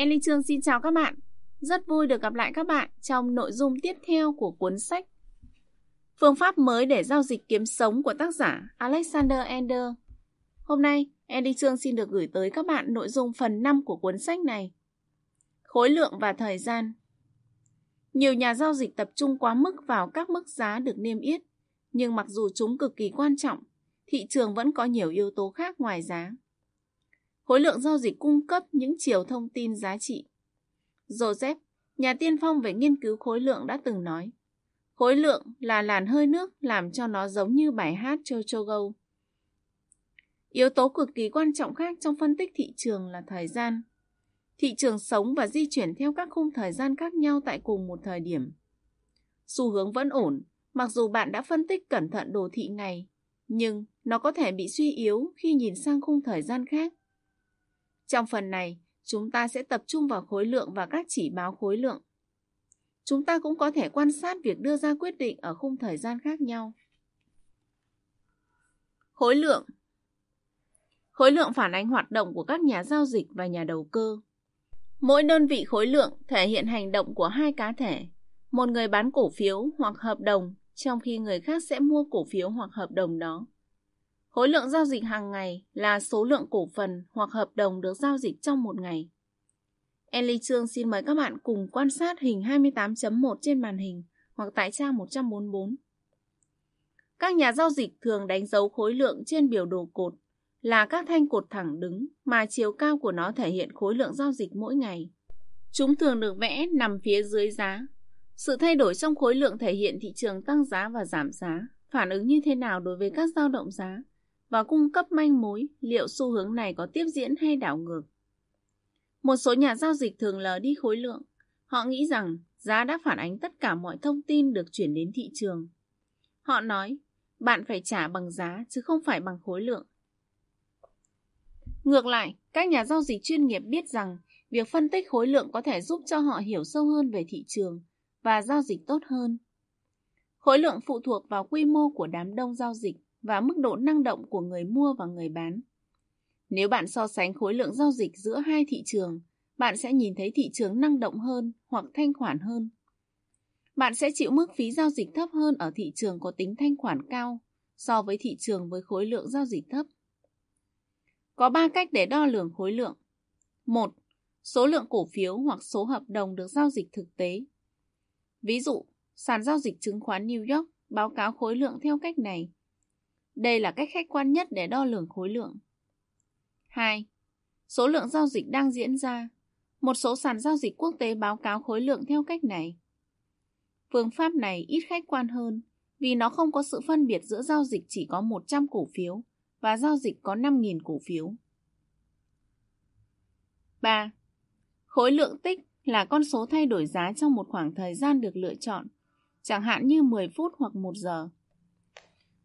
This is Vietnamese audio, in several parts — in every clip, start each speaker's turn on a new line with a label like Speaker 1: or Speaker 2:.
Speaker 1: Ellie Trương xin chào các bạn. Rất vui được gặp lại các bạn trong nội dung tiếp theo của cuốn sách Phương pháp mới để giao dịch kiếm sống của tác giả Alexander Ender. Hôm nay, Ellie Trương xin được gửi tới các bạn nội dung phần 5 của cuốn sách này. Khối lượng và thời gian Nhiều nhà giao dịch tập trung quá mức vào các mức giá được niêm yết, nhưng mặc dù chúng cực kỳ quan trọng, thị trường vẫn có nhiều yếu tố khác ngoài giá. Khối lượng giao dịch cung cấp những chiều thông tin giá trị. Joseph, nhà tiên phong về nghiên cứu khối lượng đã từng nói, khối lượng là làn hơi nước làm cho nó giống như bài hát Chochogo. Yếu tố cực kỳ quan trọng khác trong phân tích thị trường là thời gian. Thị trường sống và di chuyển theo các khung thời gian khác nhau tại cùng một thời điểm. Xu hướng vẫn ổn, mặc dù bạn đã phân tích cẩn thận đồ thị ngày, nhưng nó có thể bị suy yếu khi nhìn sang khung thời gian khác. Trong phần này, chúng ta sẽ tập trung vào khối lượng và các chỉ báo khối lượng. Chúng ta cũng có thể quan sát việc đưa ra quyết định ở khung thời gian khác nhau. Khối lượng Khối lượng phản ánh hoạt động của các nhà giao dịch và nhà đầu cơ. Mỗi đơn vị khối lượng thể hiện hành động của hai cá thể, một người bán cổ phiếu hoặc hợp đồng, trong khi người khác sẽ mua cổ phiếu hoặc hợp đồng đó. Khối lượng giao dịch hàng ngày là số lượng cổ phần hoặc hợp đồng được giao dịch trong một ngày. Ellie Trương xin mời các bạn cùng quan sát hình 28.1 trên màn hình hoặc tại trang 144. Các nhà giao dịch thường đánh dấu khối lượng trên biểu đồ cột là các thanh cột thẳng đứng mà chiều cao của nó thể hiện khối lượng giao dịch mỗi ngày. Chúng thường được vẽ nằm phía dưới giá. Sự thay đổi trong khối lượng thể hiện thị trường tăng giá và giảm giá, phản ứng như thế nào đối với các dao động giá và cung cấp manh mối liệu xu hướng này có tiếp diễn hay đảo ngược. Một số nhà giao dịch thường lờ đi khối lượng. Họ nghĩ rằng giá đã phản ánh tất cả mọi thông tin được chuyển đến thị trường. Họ nói, bạn phải trả bằng giá chứ không phải bằng khối lượng. Ngược lại, các nhà giao dịch chuyên nghiệp biết rằng việc phân tích khối lượng có thể giúp cho họ hiểu sâu hơn về thị trường và giao dịch tốt hơn. Khối lượng phụ thuộc vào quy mô của đám đông giao dịch và mức độ năng động của người mua và người bán. Nếu bạn so sánh khối lượng giao dịch giữa hai thị trường, bạn sẽ nhìn thấy thị trường năng động hơn hoặc thanh khoản hơn. Bạn sẽ chịu mức phí giao dịch thấp hơn ở thị trường có tính thanh khoản cao so với thị trường với khối lượng giao dịch thấp. Có 3 cách để đo lường khối lượng. 1. Số lượng cổ phiếu hoặc số hợp đồng được giao dịch thực tế. Ví dụ, sàn giao dịch chứng khoán New York báo cáo khối lượng theo cách này. Đây là cách khách quan nhất để đo lường khối lượng. 2. Số lượng giao dịch đang diễn ra. Một số sàn giao dịch quốc tế báo cáo khối lượng theo cách này. Phương pháp này ít khách quan hơn vì nó không có sự phân biệt giữa giao dịch chỉ có 100 cổ phiếu và giao dịch có 5.000 cổ phiếu. 3. Khối lượng tích là con số thay đổi giá trong một khoảng thời gian được lựa chọn, chẳng hạn như 10 phút hoặc 1 giờ.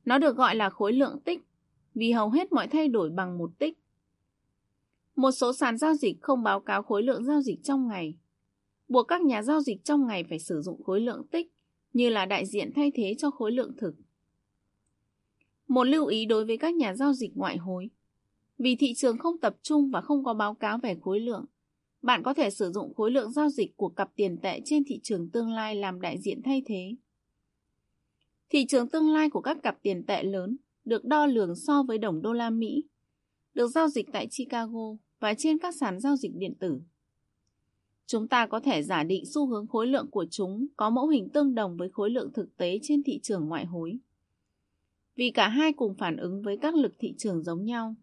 Speaker 1: Nó được gọi là khối lượng tích vì hầu hết mọi thay đổi bằng một tích. Một số sàn giao dịch không báo cáo khối lượng giao dịch trong ngày, buộc các nhà giao dịch trong ngày phải sử dụng khối lượng tích như là đại diện thay thế cho khối lượng thực. Một lưu ý đối với các nhà giao dịch ngoại hối. Vì thị trường không tập trung và không có báo cáo về khối lượng, bạn có thể sử dụng khối lượng giao dịch của cặp tiền tệ trên thị trường tương lai làm đại diện thay thế. Thị trường tương lai của các cặp tiền tệ lớn được đo lường so với đồng đô la Mỹ, được giao dịch tại Chicago và trên các sàn giao dịch điện tử. Chúng ta có thể giả định xu hướng khối lượng của chúng có mẫu hình tương đồng với khối lượng thực tế trên thị trường ngoại hối. Vì cả hai cùng phản ứng với các lực thị trường giống nhau.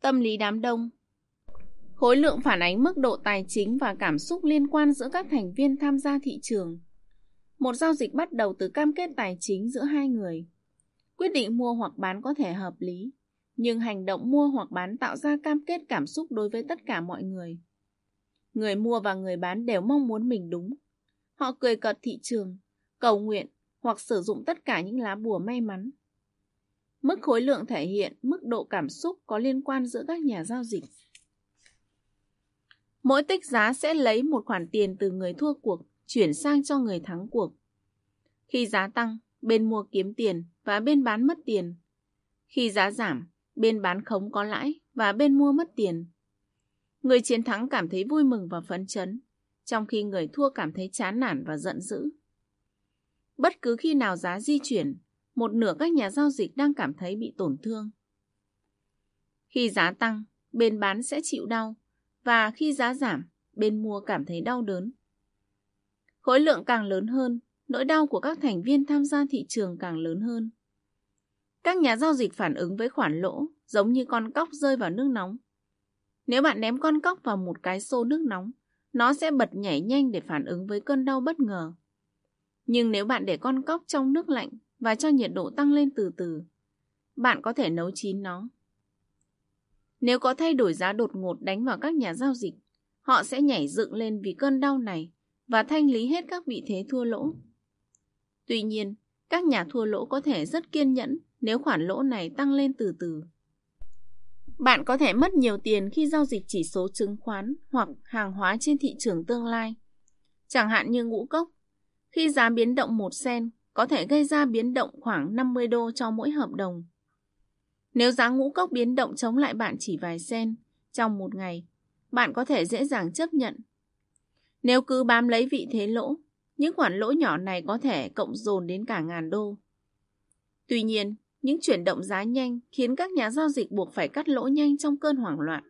Speaker 1: Tâm lý đám đông Khối lượng phản ánh mức độ tài chính và cảm xúc liên quan giữa các thành viên tham gia thị trường. Một giao dịch bắt đầu từ cam kết tài chính giữa hai người. Quyết định mua hoặc bán có thể hợp lý, nhưng hành động mua hoặc bán tạo ra cam kết cảm xúc đối với tất cả mọi người. Người mua và người bán đều mong muốn mình đúng. Họ cười cợt thị trường, cầu nguyện hoặc sử dụng tất cả những lá bùa may mắn. Mức khối lượng thể hiện mức độ cảm xúc có liên quan giữa các nhà giao dịch. Mỗi tích giá sẽ lấy một khoản tiền từ người thua cuộc chuyển sang cho người thắng cuộc. Khi giá tăng, bên mua kiếm tiền và bên bán mất tiền. Khi giá giảm, bên bán khống có lãi và bên mua mất tiền. người chiến thắng cảm thấy vui mừng và phấn chấn, trong khi người thua cảm thấy chán nản và giận dữ. Bất cứ khi nào giá di chuyển, một nửa các nhà giao dịch đang cảm thấy bị tổn thương. Khi giá tăng, bên bán sẽ chịu đau, và khi giá giảm, bên mua cảm thấy đau đớn. Khối lượng càng lớn hơn, nỗi đau của các thành viên tham gia thị trường càng lớn hơn. Các nhà giao dịch phản ứng với khoản lỗ giống như con cóc rơi vào nước nóng. Nếu bạn ném con cóc vào một cái xô nước nóng, nó sẽ bật nhảy nhanh để phản ứng với cơn đau bất ngờ. Nhưng nếu bạn để con cóc trong nước lạnh và cho nhiệt độ tăng lên từ từ, bạn có thể nấu chín nó. Nếu có thay đổi giá đột ngột đánh vào các nhà giao dịch, họ sẽ nhảy dựng lên vì cơn đau này và thanh lý hết các vị thế thua lỗ. Tuy nhiên, các nhà thua lỗ có thể rất kiên nhẫn nếu khoản lỗ này tăng lên từ từ. Bạn có thể mất nhiều tiền khi giao dịch chỉ số chứng khoán hoặc hàng hóa trên thị trường tương lai. Chẳng hạn như ngũ cốc, khi giá biến động 1 sen có thể gây ra biến động khoảng 50 đô cho mỗi hợp đồng. Nếu giá ngũ cốc biến động chống lại bạn chỉ vài sen trong một ngày, bạn có thể dễ dàng chấp nhận. Nếu cứ bám lấy vị thế lỗ, những khoản lỗ nhỏ này có thể cộng dồn đến cả ngàn đô. Tuy nhiên, những chuyển động giá nhanh khiến các nhà giao dịch buộc phải cắt lỗ nhanh trong cơn hoảng loạn.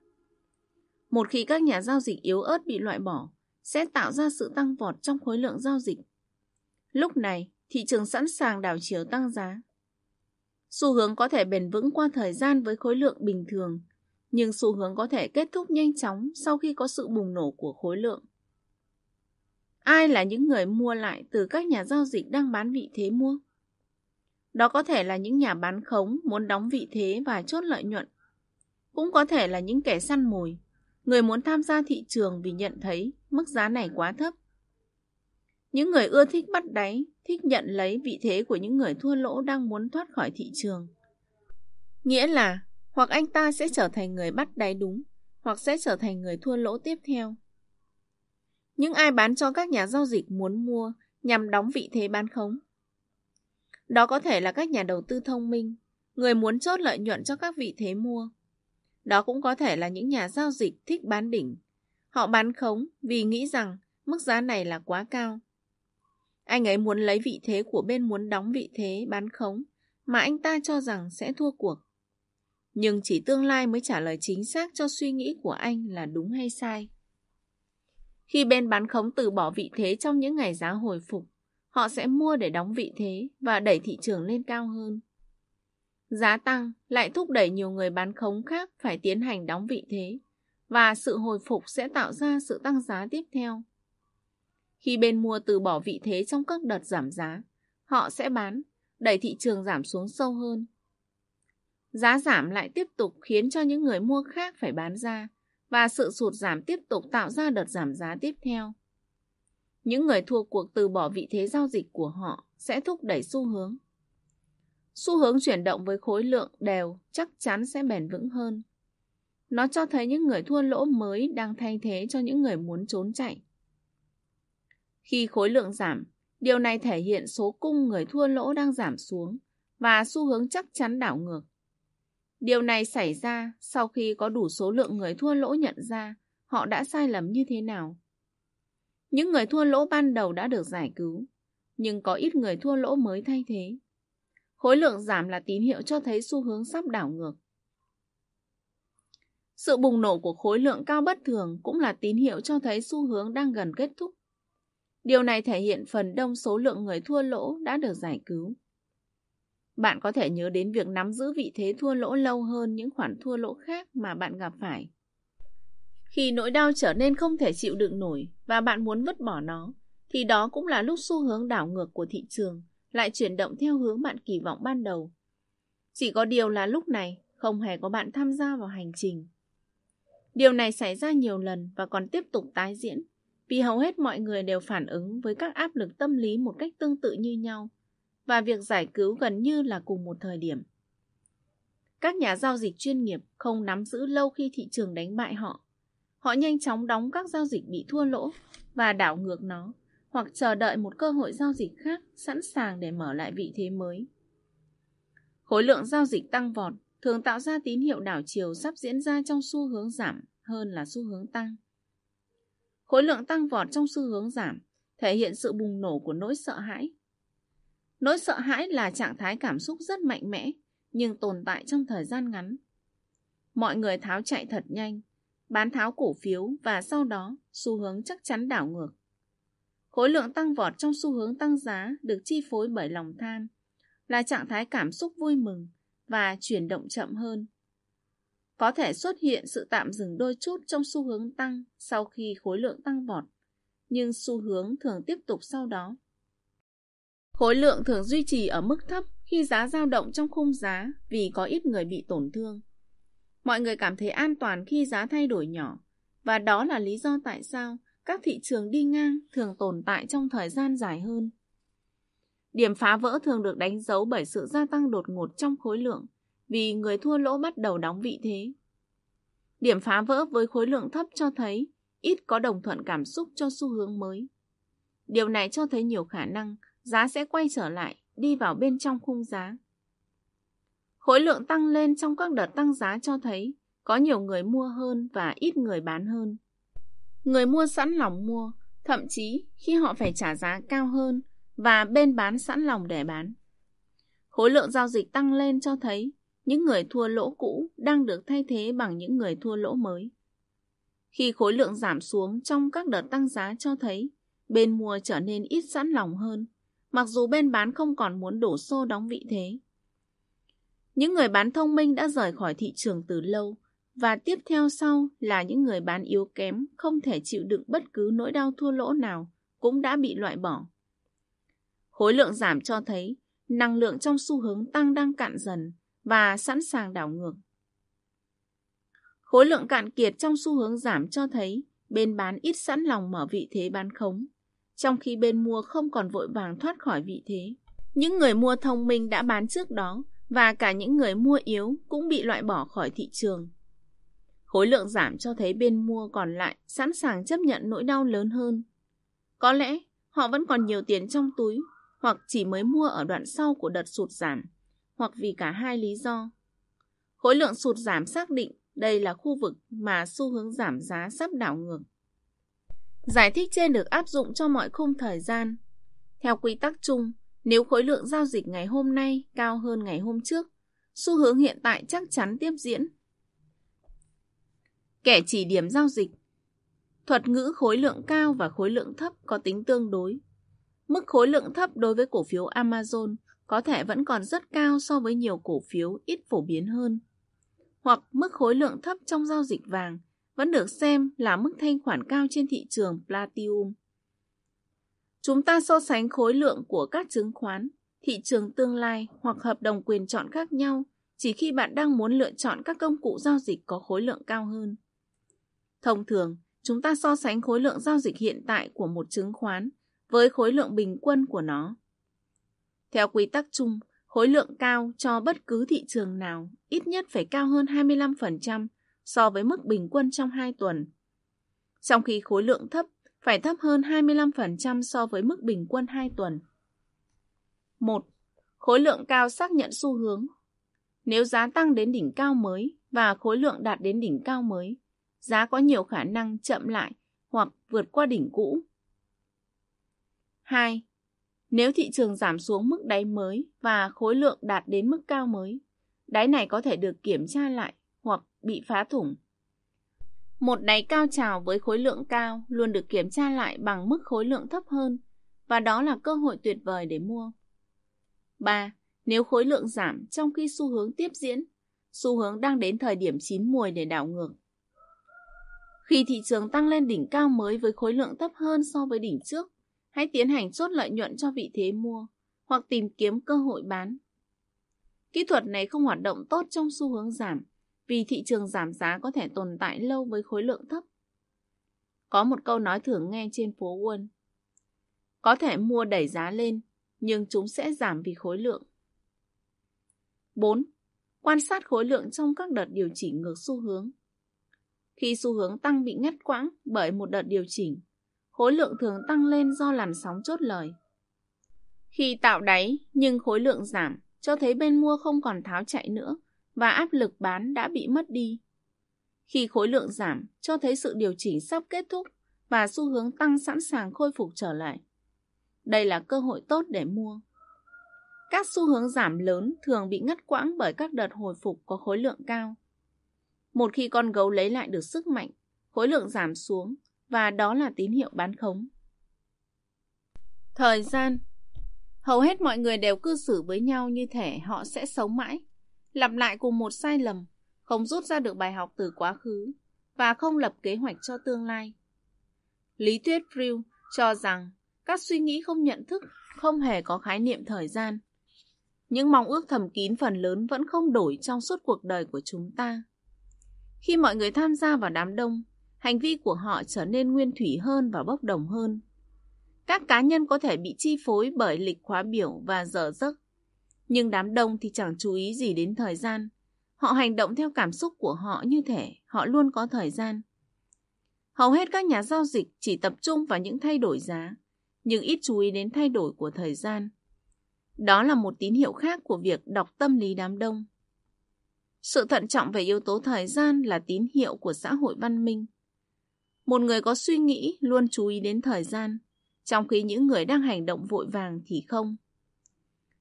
Speaker 1: Một khi các nhà giao dịch yếu ớt bị loại bỏ, sẽ tạo ra sự tăng vọt trong khối lượng giao dịch. Lúc này, thị trường sẵn sàng đảo chiều tăng giá. Xu hướng có thể bền vững qua thời gian với khối lượng bình thường, nhưng xu hướng có thể kết thúc nhanh chóng sau khi có sự bùng nổ của khối lượng. Ai là những người mua lại từ các nhà giao dịch đang bán vị thế mua? Đó có thể là những nhà bán khống muốn đóng vị thế và chốt lợi nhuận. Cũng có thể là những kẻ săn mồi, người muốn tham gia thị trường vì nhận thấy mức giá này quá thấp. Những người ưa thích bắt đáy, thích nhận lấy vị thế của những người thua lỗ đang muốn thoát khỏi thị trường. Nghĩa là, hoặc anh ta sẽ trở thành người bắt đáy đúng, hoặc sẽ trở thành người thua lỗ tiếp theo. Những ai bán cho các nhà giao dịch muốn mua nhằm đóng vị thế bán khống. Đó có thể là các nhà đầu tư thông minh, người muốn chốt lợi nhuận cho các vị thế mua. Đó cũng có thể là những nhà giao dịch thích bán đỉnh. Họ bán khống vì nghĩ rằng mức giá này là quá cao. Anh ấy muốn lấy vị thế của bên muốn đóng vị thế bán khống mà anh ta cho rằng sẽ thua cuộc. Nhưng chỉ tương lai mới trả lời chính xác cho suy nghĩ của anh là đúng hay sai. Khi bên bán khống từ bỏ vị thế trong những ngày giá hồi phục, họ sẽ mua để đóng vị thế và đẩy thị trường lên cao hơn. Giá tăng lại thúc đẩy nhiều người bán khống khác phải tiến hành đóng vị thế và sự hồi phục sẽ tạo ra sự tăng giá tiếp theo. Khi bên mua từ bỏ vị thế trong các đợt giảm giá, họ sẽ bán, đẩy thị trường giảm xuống sâu hơn. Giá giảm lại tiếp tục khiến cho những người mua khác phải bán ra và sự sụt giảm tiếp tục tạo ra đợt giảm giá tiếp theo. Những người thua cuộc từ bỏ vị thế giao dịch của họ sẽ thúc đẩy xu hướng. Xu hướng chuyển động với khối lượng đều chắc chắn sẽ bền vững hơn. Nó cho thấy những người thua lỗ mới đang thay thế cho những người muốn trốn chạy. Khi khối lượng giảm, điều này thể hiện số cung người thua lỗ đang giảm xuống và xu hướng chắc chắn đảo ngược. Điều này xảy ra sau khi có đủ số lượng người thua lỗ nhận ra họ đã sai lầm như thế nào. Những người thua lỗ ban đầu đã được giải cứu, nhưng có ít người thua lỗ mới thay thế. Khối lượng giảm là tín hiệu cho thấy xu hướng sắp đảo ngược. Sự bùng nổ của khối lượng cao bất thường cũng là tín hiệu cho thấy xu hướng đang gần kết thúc. Điều này thể hiện phần đông số lượng người thua lỗ đã được giải cứu. Bạn có thể nhớ đến việc nắm giữ vị thế thua lỗ lâu hơn những khoản thua lỗ khác mà bạn gặp phải. Khi nỗi đau trở nên không thể chịu đựng nổi và bạn muốn vứt bỏ nó, thì đó cũng là lúc xu hướng đảo ngược của thị trường lại chuyển động theo hướng bạn kỳ vọng ban đầu. Chỉ có điều là lúc này không hề có bạn tham gia vào hành trình. Điều này xảy ra nhiều lần và còn tiếp tục tái diễn vì hầu hết mọi người đều phản ứng với các áp lực tâm lý một cách tương tự như nhau và việc giải cứu gần như là cùng một thời điểm. Các nhà giao dịch chuyên nghiệp không nắm giữ lâu khi thị trường đánh bại họ. Họ nhanh chóng đóng các giao dịch bị thua lỗ và đảo ngược nó, hoặc chờ đợi một cơ hội giao dịch khác sẵn sàng để mở lại vị thế mới. Khối lượng giao dịch tăng vọt thường tạo ra tín hiệu đảo chiều sắp diễn ra trong xu hướng giảm hơn là xu hướng tăng. Khối lượng tăng vọt trong xu hướng giảm thể hiện sự bùng nổ của nỗi sợ hãi. Nỗi sợ hãi là trạng thái cảm xúc rất mạnh mẽ nhưng tồn tại trong thời gian ngắn. Mọi người tháo chạy thật nhanh, bán tháo cổ phiếu và sau đó xu hướng chắc chắn đảo ngược. Khối lượng tăng vọt trong xu hướng tăng giá được chi phối bởi lòng tham, là trạng thái cảm xúc vui mừng và chuyển động chậm hơn. Có thể xuất hiện sự tạm dừng đôi chút trong xu hướng tăng sau khi khối lượng tăng vọt, nhưng xu hướng thường tiếp tục sau đó. Khối lượng thường duy trì ở mức thấp khi giá dao động trong khung giá vì có ít người bị tổn thương. Mọi người cảm thấy an toàn khi giá thay đổi nhỏ, và đó là lý do tại sao các thị trường đi ngang thường tồn tại trong thời gian dài hơn. Điểm phá vỡ thường được đánh dấu bởi sự gia tăng đột ngột trong khối lượng, vì người thua lỗ bắt đầu đóng vị thế. Điểm phá vỡ với khối lượng thấp cho thấy ít có đồng thuận cảm xúc cho xu hướng mới. Điều này cho thấy nhiều khả năng giá sẽ quay trở lại, đi vào bên trong khung giá. Khối lượng tăng lên trong các đợt tăng giá cho thấy có nhiều người mua hơn và ít người bán hơn. Người mua sẵn lòng mua, thậm chí khi họ phải trả giá cao hơn và bên bán sẵn lòng để bán. Khối lượng giao dịch tăng lên cho thấy những người thua lỗ cũ đang được thay thế bằng những người thua lỗ mới. Khi khối lượng giảm xuống trong các đợt tăng giá cho thấy bên mua trở nên ít sẵn lòng hơn, mặc dù bên bán không còn muốn đổ xô đóng vị thế. Những người bán thông minh đã rời khỏi thị trường từ lâu và tiếp theo sau là những người bán yếu kém không thể chịu đựng bất cứ nỗi đau thua lỗ nào cũng đã bị loại bỏ. Khối lượng giảm cho thấy năng lượng trong xu hướng tăng đang cạn dần và sẵn sàng đảo ngược. Khối lượng cạn kiệt trong xu hướng giảm cho thấy bên bán ít sẵn lòng mở vị thế bán khống, trong khi bên mua không còn vội vàng thoát khỏi vị thế. Những người mua thông minh đã bán trước đó, và cả những người mua yếu cũng bị loại bỏ khỏi thị trường. Khối lượng giảm cho thấy bên mua còn lại sẵn sàng chấp nhận nỗi đau lớn hơn. Có lẽ họ vẫn còn nhiều tiền trong túi, hoặc chỉ mới mua ở đoạn sau của đợt sụt giảm, hoặc vì cả hai lý do. Khối lượng sụt giảm xác định đây là khu vực mà xu hướng giảm giá sắp đảo ngược. Giải thích trên được áp dụng cho mọi khung thời gian. Theo quy tắc chung, nếu khối lượng giao dịch ngày hôm nay cao hơn ngày hôm trước, xu hướng hiện tại chắc chắn tiếp diễn. Kẻ chỉ điểm giao dịch Thuật ngữ khối lượng cao và khối lượng thấp có tính tương đối. Mức khối lượng thấp đối với cổ phiếu Amazon có thể vẫn còn rất cao so với nhiều cổ phiếu ít phổ biến hơn. Hoặc mức khối lượng thấp trong giao dịch vàng vẫn được xem là mức thanh khoản cao trên thị trường Platinum. Chúng ta so sánh khối lượng của các chứng khoán, thị trường tương lai hoặc hợp đồng quyền chọn khác nhau chỉ khi bạn đang muốn lựa chọn các công cụ giao dịch có khối lượng cao hơn. Thông thường, chúng ta so sánh khối lượng giao dịch hiện tại của một chứng khoán với khối lượng bình quân của nó. Theo quy tắc chung, khối lượng cao cho bất cứ thị trường nào ít nhất phải cao hơn 25% so với mức bình quân trong 2 tuần. Trong khi khối lượng thấp phải thấp hơn 25% so với mức bình quân 2 tuần. 1. Khối lượng cao xác nhận xu hướng. Nếu giá tăng đến đỉnh cao mới và khối lượng đạt đến đỉnh cao mới, giá có nhiều khả năng chậm lại hoặc vượt qua đỉnh cũ. 2. Nếu thị trường giảm xuống mức đáy mới và khối lượng đạt đến mức cao mới, đáy này có thể được kiểm tra lại bị phá thủng. Một đáy cao trào với khối lượng cao luôn được kiểm tra lại bằng mức khối lượng thấp hơn và đó là cơ hội tuyệt vời để mua. 3. Nếu khối lượng giảm trong khi xu hướng tiếp diễn, xu hướng đang đến thời điểm chín mùi để đảo ngược. Khi thị trường tăng lên đỉnh cao mới với khối lượng thấp hơn so với đỉnh trước, hãy tiến hành chốt lợi nhuận cho vị thế mua hoặc tìm kiếm cơ hội bán. Kỹ thuật này không hoạt động tốt trong xu hướng giảm vì thị trường giảm giá có thể tồn tại lâu với khối lượng thấp. Có một câu nói thường nghe trên phố Wall. Có thể mua đẩy giá lên, nhưng chúng sẽ giảm vì khối lượng. 4. Quan sát khối lượng trong các đợt điều chỉnh ngược xu hướng. Khi xu hướng tăng bị ngắt quãng bởi một đợt điều chỉnh, khối lượng thường tăng lên do làn sóng chốt lời. Khi tạo đáy nhưng khối lượng giảm, cho thấy bên mua không còn tháo chạy nữa và áp lực bán đã bị mất đi. Khi khối lượng giảm, cho thấy sự điều chỉnh sắp kết thúc và xu hướng tăng sẵn sàng khôi phục trở lại. Đây là cơ hội tốt để mua. Các xu hướng giảm lớn thường bị ngắt quãng bởi các đợt hồi phục có khối lượng cao. Một khi con gấu lấy lại được sức mạnh, khối lượng giảm xuống và đó là tín hiệu bán khống. Thời gian Hầu hết mọi người đều cư xử với nhau như thể họ sẽ sống mãi, lặp lại cùng một sai lầm, không rút ra được bài học từ quá khứ và không lập kế hoạch cho tương lai. Lý thuyết Freud cho rằng các suy nghĩ không nhận thức không hề có khái niệm thời gian. Những mong ước thầm kín phần lớn vẫn không đổi trong suốt cuộc đời của chúng ta. Khi mọi người tham gia vào đám đông, hành vi của họ trở nên nguyên thủy hơn và bốc đồng hơn. Các cá nhân có thể bị chi phối bởi lịch khóa biểu và giờ giấc. Nhưng đám đông thì chẳng chú ý gì đến thời gian. Họ hành động theo cảm xúc của họ như thể họ luôn có thời gian. Hầu hết các nhà giao dịch chỉ tập trung vào những thay đổi giá, nhưng ít chú ý đến thay đổi của thời gian. Đó là một tín hiệu khác của việc đọc tâm lý đám đông. Sự thận trọng về yếu tố thời gian là tín hiệu của xã hội văn minh. Một người có suy nghĩ luôn chú ý đến thời gian, trong khi những người đang hành động vội vàng thì không.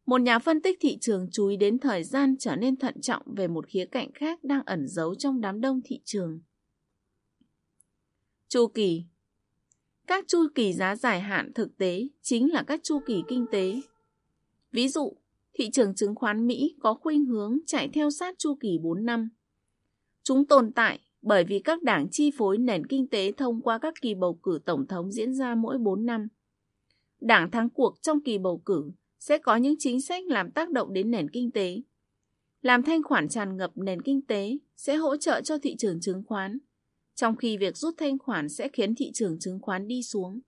Speaker 1: Một nhà phân tích thị trường chú ý đến thời gian trở nên thận trọng về một khía cạnh khác đang ẩn giấu trong đám đông thị trường. Chu kỳ Các chu kỳ giá dài hạn thực tế chính là các chu kỳ kinh tế. Ví dụ, thị trường chứng khoán Mỹ có khuynh hướng chạy theo sát chu kỳ 4 năm. Chúng tồn tại bởi vì các đảng chi phối nền kinh tế thông qua các kỳ bầu cử tổng thống diễn ra mỗi 4 năm. Đảng thắng cuộc trong kỳ bầu cử sẽ có những chính sách làm tác động đến nền kinh tế. Làm thanh khoản tràn ngập nền kinh tế sẽ hỗ trợ cho thị trường chứng khoán, trong khi việc rút thanh khoản sẽ khiến thị trường chứng khoán đi xuống.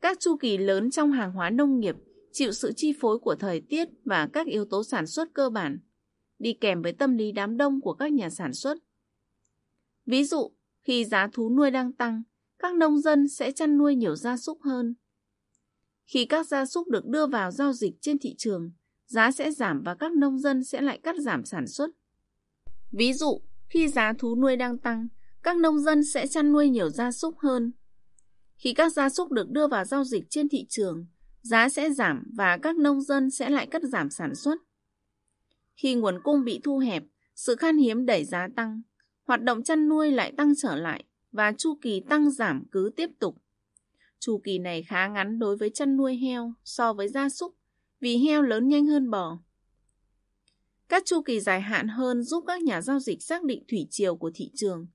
Speaker 1: Các chu kỳ lớn trong hàng hóa nông nghiệp chịu sự chi phối của thời tiết và các yếu tố sản xuất cơ bản, đi kèm với tâm lý đám đông của các nhà sản xuất. Ví dụ, khi giá thú nuôi đang tăng, các nông dân sẽ chăn nuôi nhiều gia súc hơn. Khi các gia súc được đưa vào giao dịch trên thị trường, giá sẽ giảm và các nông dân sẽ lại cắt giảm sản xuất. Ví dụ, khi giá thú nuôi đang tăng, các nông dân sẽ chăn nuôi nhiều gia súc hơn. Khi các gia súc được đưa vào giao dịch trên thị trường, giá sẽ giảm và các nông dân sẽ lại cắt giảm sản xuất. Khi nguồn cung bị thu hẹp, sự khan hiếm đẩy giá tăng, hoạt động chăn nuôi lại tăng trở lại và chu kỳ tăng giảm cứ tiếp tục. Chu kỳ này khá ngắn đối với chăn nuôi heo so với gia súc vì heo lớn nhanh hơn bò. Các chu kỳ dài hạn hơn giúp các nhà giao dịch xác định thủy chiều của thị trường.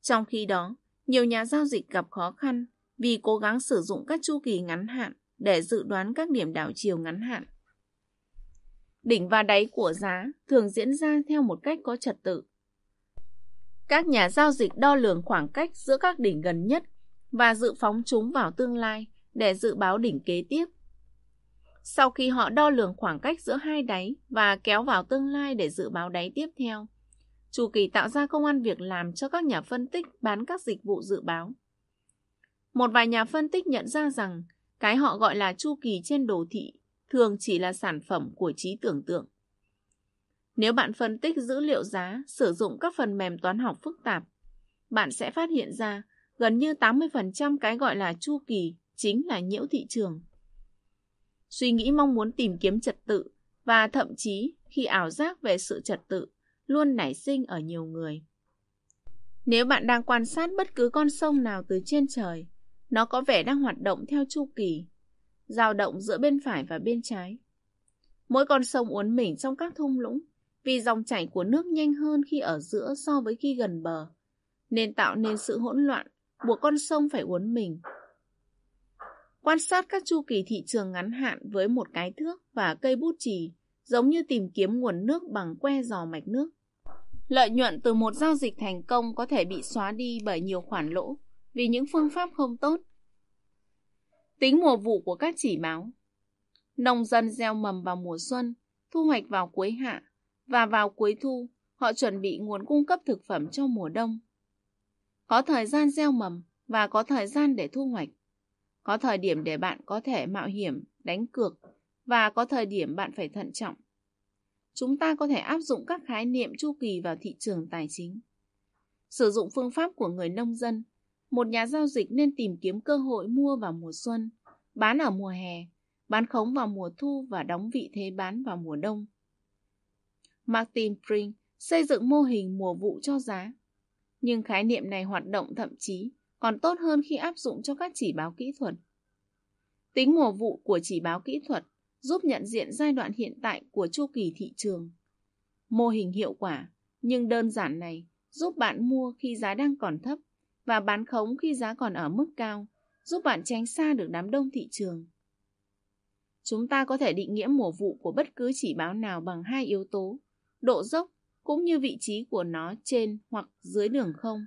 Speaker 1: Trong khi đó, nhiều nhà giao dịch gặp khó khăn vì cố gắng sử dụng các chu kỳ ngắn hạn để dự đoán các điểm đảo chiều ngắn hạn. Đỉnh và đáy của giá thường diễn ra theo một cách có trật tự. Các nhà giao dịch đo lường khoảng cách giữa các đỉnh gần nhất và dự phóng chúng vào tương lai để dự báo đỉnh kế tiếp. Sau khi họ đo lường khoảng cách giữa hai đáy và kéo vào tương lai để dự báo đáy tiếp theo, chu kỳ tạo ra công ăn việc làm cho các nhà phân tích bán các dịch vụ dự báo. Một vài nhà phân tích nhận ra rằng cái họ gọi là chu kỳ trên đồ thị thường chỉ là sản phẩm của trí tưởng tượng. Nếu bạn phân tích dữ liệu giá sử dụng các phần mềm toán học phức tạp, bạn sẽ phát hiện ra gần như 80% cái gọi là chu kỳ chính là nhiễu thị trường. Suy nghĩ mong muốn tìm kiếm trật tự và thậm chí khi ảo giác về sự trật tự luôn nảy sinh ở nhiều người. Nếu bạn đang quan sát bất cứ con sông nào từ trên trời, nó có vẻ đang hoạt động theo chu kỳ, dao động giữa bên phải và bên trái. Mỗi con sông uốn mình trong các thung lũng vì dòng chảy của nước nhanh hơn khi ở giữa so với khi gần bờ, nên tạo nên sự hỗn loạn, buộc con sông phải uốn mình. Quan sát các chu kỳ thị trường ngắn hạn với một cái thước và cây bút chì, giống như tìm kiếm nguồn nước bằng que dò mạch nước. Lợi nhuận từ một giao dịch thành công có thể bị xóa đi bởi nhiều khoản lỗ vì những phương pháp không tốt. Tính mùa vụ của các chỉ báo Nông dân gieo mầm vào mùa xuân, thu hoạch vào cuối hạ, và vào cuối thu, họ chuẩn bị nguồn cung cấp thực phẩm cho mùa đông. Có thời gian gieo mầm và có thời gian để thu hoạch. Có thời điểm để bạn có thể mạo hiểm, đánh cược và có thời điểm bạn phải thận trọng. Chúng ta có thể áp dụng các khái niệm chu kỳ vào thị trường tài chính. Sử dụng phương pháp của người nông dân, một nhà giao dịch nên tìm kiếm cơ hội mua vào mùa xuân, bán ở mùa hè, bán khống vào mùa thu và đóng vị thế bán vào mùa đông. Martin Pring xây dựng mô hình mùa vụ cho giá. Nhưng khái niệm này hoạt động thậm chí còn tốt hơn khi áp dụng cho các chỉ báo kỹ thuật. Tính mùa vụ của chỉ báo kỹ thuật giúp nhận diện giai đoạn hiện tại của chu kỳ thị trường. Mô hình hiệu quả nhưng đơn giản này giúp bạn mua khi giá đang còn thấp và bán khống khi giá còn ở mức cao, giúp bạn tránh xa được đám đông thị trường. Chúng ta có thể định nghĩa mùa vụ của bất cứ chỉ báo nào bằng hai yếu tố, độ dốc cũng như vị trí của nó trên hoặc dưới đường không.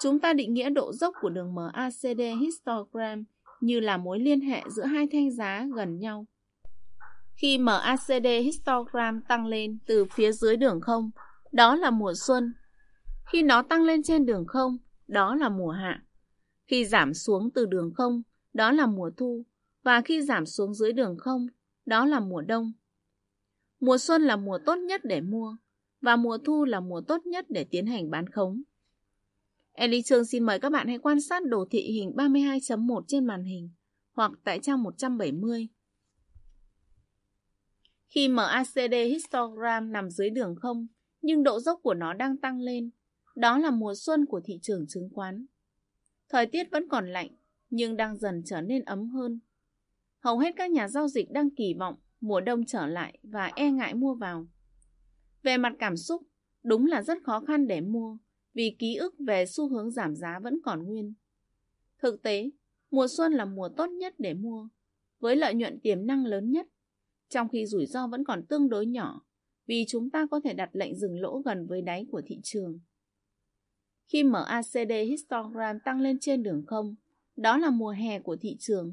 Speaker 1: Chúng ta định nghĩa độ dốc của đường MACD histogram như là mối liên hệ giữa hai thanh giá gần nhau. Khi MACD histogram tăng lên từ phía dưới đường không, đó là mùa xuân. Khi nó tăng lên trên đường không, đó là mùa hạ. Khi giảm xuống từ đường không, đó là mùa thu. Và khi giảm xuống dưới đường không, đó là mùa đông. Mùa xuân là mùa tốt nhất để mua, và mùa thu là mùa tốt nhất để tiến hành bán khống. Ellie Trương xin mời các bạn hãy quan sát đồ thị hình 32.1 trên màn hình hoặc tại trang 170. Khi MACD histogram nằm dưới đường không, nhưng độ dốc của nó đang tăng lên, đó là mùa xuân của thị trường chứng khoán. Thời tiết vẫn còn lạnh, nhưng đang dần trở nên ấm hơn. Hầu hết các nhà giao dịch đang kỳ vọng mùa đông trở lại và e ngại mua vào. Về mặt cảm xúc, đúng là rất khó khăn để mua vì ký ức về xu hướng giảm giá vẫn còn nguyên. Thực tế, mùa xuân là mùa tốt nhất để mua, với lợi nhuận tiềm năng lớn nhất, trong khi rủi ro vẫn còn tương đối nhỏ vì chúng ta có thể đặt lệnh dừng lỗ gần với đáy của thị trường. Khi MACD histogram tăng lên trên đường không, đó là mùa hè của thị trường,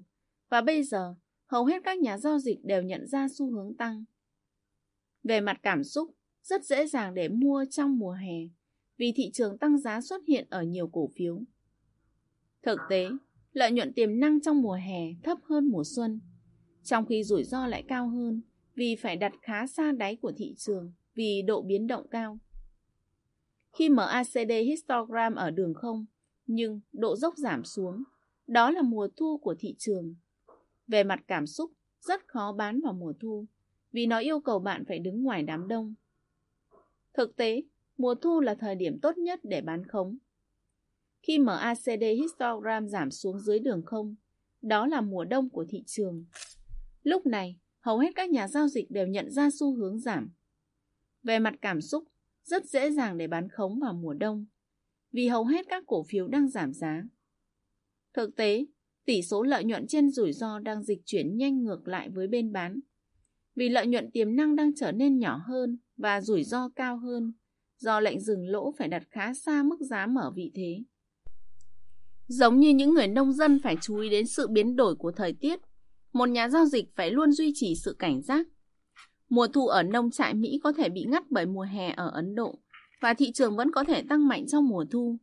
Speaker 1: và bây giờ hầu hết các nhà giao dịch đều nhận ra xu hướng tăng. Về mặt cảm xúc, rất dễ dàng để mua trong mùa hè vì thị trường tăng giá xuất hiện ở nhiều cổ phiếu. Thực tế, lợi nhuận tiềm năng trong mùa hè thấp hơn mùa xuân, trong khi rủi ro lại cao hơn vì phải đặt khá xa đáy của thị trường vì độ biến động cao. Khi MACD histogram ở đường không, nhưng độ dốc giảm xuống, đó là mùa thu của thị trường. Về mặt cảm xúc, rất khó bán vào mùa thu, vì nó yêu cầu bạn phải đứng ngoài đám đông. Thực tế, mùa thu là thời điểm tốt nhất để bán khống. Khi MACD histogram giảm xuống dưới đường không, đó là mùa đông của thị trường. Lúc này, hầu hết các nhà giao dịch đều nhận ra xu hướng giảm. Về mặt cảm xúc, rất dễ dàng để bán khống vào mùa đông, vì hầu hết các cổ phiếu đang giảm giá. Thực tế, tỷ số lợi nhuận trên rủi ro đang dịch chuyển nhanh ngược lại với bên bán, vì lợi nhuận tiềm năng đang trở nên nhỏ hơn và rủi ro cao hơn, do lệnh dừng lỗ phải đặt khá xa mức giá mở vị thế. Giống như những người nông dân phải chú ý đến sự biến đổi của thời tiết, một nhà giao dịch phải luôn duy trì sự cảnh giác. Mùa thu ở nông trại Mỹ có thể bị ngắt bởi mùa hè ở Ấn Độ, và thị trường vẫn có thể tăng mạnh trong mùa thu.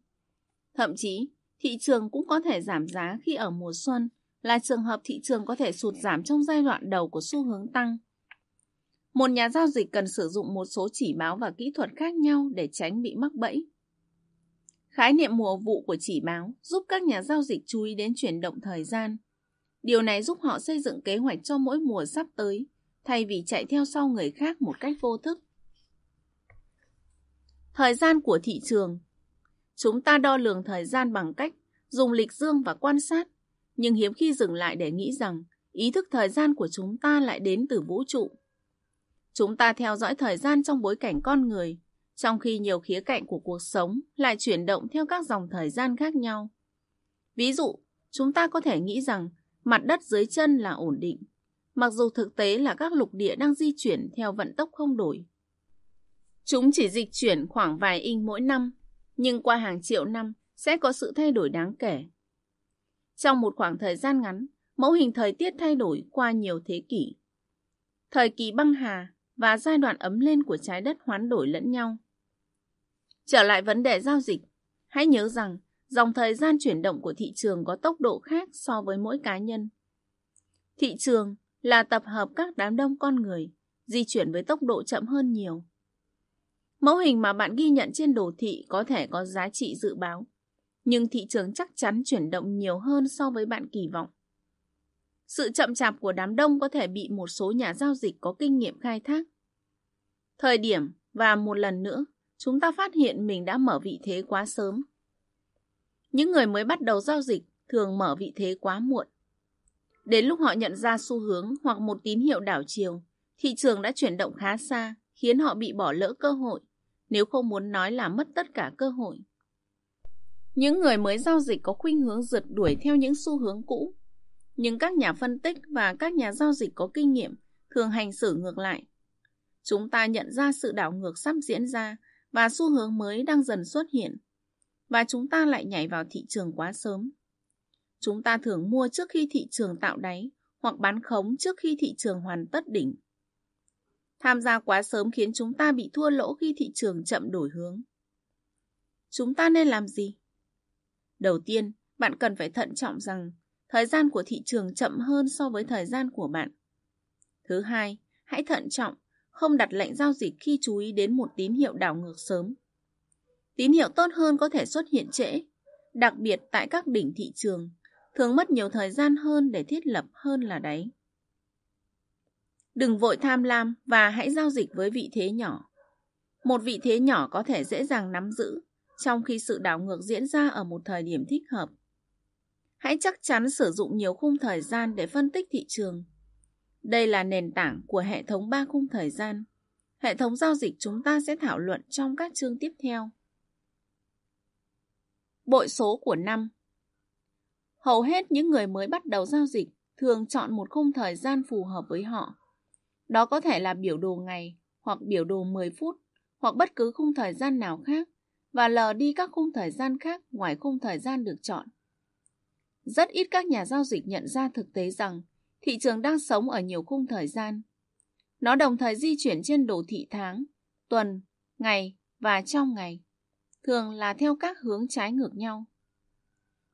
Speaker 1: Thậm chí, thị trường cũng có thể giảm giá khi ở mùa xuân, là trường hợp thị trường có thể sụt giảm trong giai đoạn đầu của xu hướng tăng. Một nhà giao dịch cần sử dụng một số chỉ báo và kỹ thuật khác nhau để tránh bị mắc bẫy. Khái niệm mùa vụ của chỉ báo giúp các nhà giao dịch chú ý đến chuyển động thời gian. Điều này giúp họ xây dựng kế hoạch cho mỗi mùa sắp tới, thay vì chạy theo sau người khác một cách vô thức. Thời gian của thị trường Chúng ta đo lường thời gian bằng cách dùng lịch dương và quan sát, nhưng hiếm khi dừng lại để nghĩ rằng ý thức thời gian của chúng ta lại đến từ vũ trụ. Chúng ta theo dõi thời gian trong bối cảnh con người, trong khi nhiều khía cạnh của cuộc sống lại chuyển động theo các dòng thời gian khác nhau. Ví dụ, chúng ta có thể nghĩ rằng mặt đất dưới chân là ổn định, mặc dù thực tế là các lục địa đang di chuyển theo vận tốc không đổi. Chúng chỉ dịch chuyển khoảng vài inch mỗi năm, nhưng qua hàng triệu năm sẽ có sự thay đổi đáng kể. Trong một khoảng thời gian ngắn, mẫu hình thời tiết thay đổi qua nhiều thế kỷ. Thời kỳ băng hà và giai đoạn ấm lên của trái đất hoán đổi lẫn nhau. Trở lại vấn đề giao dịch, hãy nhớ rằng dòng thời gian chuyển động của thị trường có tốc độ khác so với mỗi cá nhân. Thị trường là tập hợp các đám đông con người, di chuyển với tốc độ chậm hơn nhiều. Mẫu hình mà bạn ghi nhận trên đồ thị có thể có giá trị dự báo, nhưng thị trường chắc chắn chuyển động nhiều hơn so với bạn kỳ vọng. Sự chậm chạp của đám đông có thể bị một số nhà giao dịch có kinh nghiệm khai thác. Thời điểm và một lần nữa, chúng ta phát hiện mình đã mở vị thế quá sớm. Những người mới bắt đầu giao dịch thường mở vị thế quá muộn. Đến lúc họ nhận ra xu hướng hoặc một tín hiệu đảo chiều, thị trường đã chuyển động khá xa, khiến họ bị bỏ lỡ cơ hội, nếu không muốn nói là mất tất cả cơ hội. Những người mới giao dịch có khuynh hướng rượt đuổi theo những xu hướng cũ, nhưng các nhà phân tích và các nhà giao dịch có kinh nghiệm thường hành xử ngược lại. Chúng ta nhận ra sự đảo ngược sắp diễn ra và xu hướng mới đang dần xuất hiện, và chúng ta lại nhảy vào thị trường quá sớm. Chúng ta thường mua trước khi thị trường tạo đáy hoặc bán khống trước khi thị trường hoàn tất đỉnh. Tham gia quá sớm khiến chúng ta bị thua lỗ khi thị trường chậm đổi hướng. Chúng ta nên làm gì? Đầu tiên, bạn cần phải thận trọng rằng thời gian của thị trường chậm hơn so với thời gian của bạn. Thứ hai, hãy thận trọng, không đặt lệnh giao dịch khi chú ý đến một tín hiệu đảo ngược sớm. Tín hiệu tốt hơn có thể xuất hiện trễ, đặc biệt tại các đỉnh thị trường, thường mất nhiều thời gian hơn để thiết lập hơn là đáy. Đừng vội tham lam và hãy giao dịch với vị thế nhỏ. Một vị thế nhỏ có thể dễ dàng nắm giữ, trong khi sự đảo ngược diễn ra ở một thời điểm thích hợp. Hãy chắc chắn sử dụng nhiều khung thời gian để phân tích thị trường. Đây là nền tảng của hệ thống ba khung thời gian. Hệ thống giao dịch chúng ta sẽ thảo luận trong các chương tiếp theo. Bội số của năm Hầu hết những người mới bắt đầu giao dịch thường chọn một khung thời gian phù hợp với họ. Đó có thể là biểu đồ ngày, hoặc biểu đồ 10 phút, hoặc bất cứ khung thời gian nào khác, và lờ đi các khung thời gian khác ngoài khung thời gian được chọn. Rất ít các nhà giao dịch nhận ra thực tế rằng thị trường đang sống ở nhiều khung thời gian. Nó đồng thời di chuyển trên đồ thị tháng, tuần, ngày và trong ngày, thường là theo các hướng trái ngược nhau.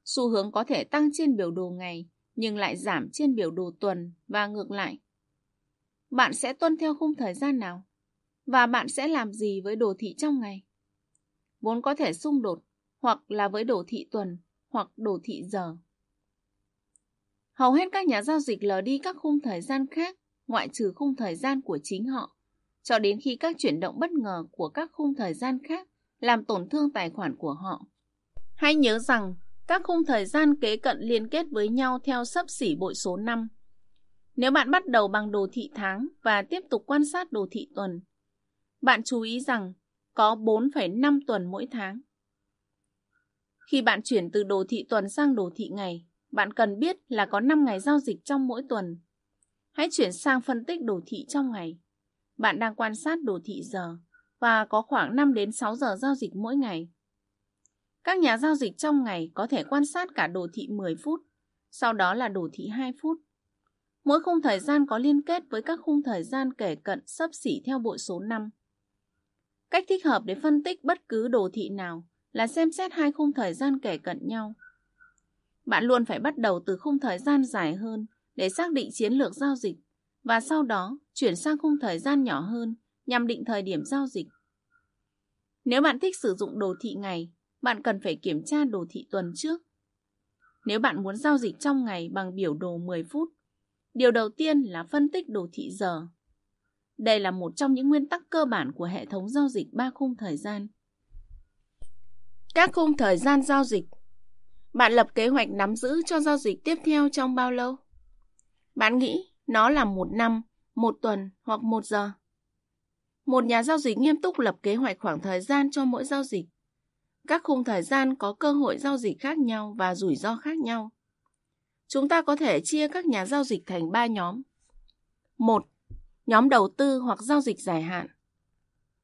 Speaker 1: Xu hướng có thể tăng trên biểu đồ ngày, nhưng lại giảm trên biểu đồ tuần và ngược lại. Bạn sẽ tuân theo khung thời gian nào? Và bạn sẽ làm gì với đồ thị trong ngày? Vốn có thể xung đột, hoặc là với đồ thị tuần, hoặc đồ thị giờ. Hầu hết các nhà giao dịch lờ đi các khung thời gian khác, ngoại trừ khung thời gian của chính họ, cho đến khi các chuyển động bất ngờ của các khung thời gian khác làm tổn thương tài khoản của họ. Hãy nhớ rằng, các khung thời gian kế cận liên kết với nhau theo sấp xỉ bội số 5. Nếu bạn bắt đầu bằng đồ thị tháng và tiếp tục quan sát đồ thị tuần, bạn chú ý rằng có 4,5 tuần mỗi tháng. Khi bạn chuyển từ đồ thị tuần sang đồ thị ngày, bạn cần biết là có 5 ngày giao dịch trong mỗi tuần. Hãy chuyển sang phân tích đồ thị trong ngày. Bạn đang quan sát đồ thị giờ và có khoảng 5 đến 6 giờ giao dịch mỗi ngày. Các nhà giao dịch trong ngày có thể quan sát cả đồ thị 10 phút, sau đó là đồ thị 2 phút. Mỗi khung thời gian có liên kết với các khung thời gian kể cận sấp xỉ theo bội số 5. Cách thích hợp để phân tích bất cứ đồ thị nào là xem xét hai khung thời gian kể cận nhau. Bạn luôn phải bắt đầu từ khung thời gian dài hơn để xác định chiến lược giao dịch và sau đó chuyển sang khung thời gian nhỏ hơn nhằm định thời điểm giao dịch. Nếu bạn thích sử dụng đồ thị ngày, bạn cần phải kiểm tra đồ thị tuần trước. Nếu bạn muốn giao dịch trong ngày bằng biểu đồ 10 phút, điều đầu tiên là phân tích đồ thị giờ. Đây là một trong những nguyên tắc cơ bản của hệ thống giao dịch ba khung thời gian. Các khung thời gian giao dịch Bạn lập kế hoạch nắm giữ cho giao dịch tiếp theo trong bao lâu? Bạn nghĩ nó là một năm, một tuần hoặc một giờ? Một nhà giao dịch nghiêm túc lập kế hoạch khoảng thời gian cho mỗi giao dịch. Các khung thời gian có cơ hội giao dịch khác nhau và rủi ro khác nhau. Chúng ta có thể chia các nhà giao dịch thành 3 nhóm. 1. Nhóm đầu tư hoặc giao dịch dài hạn.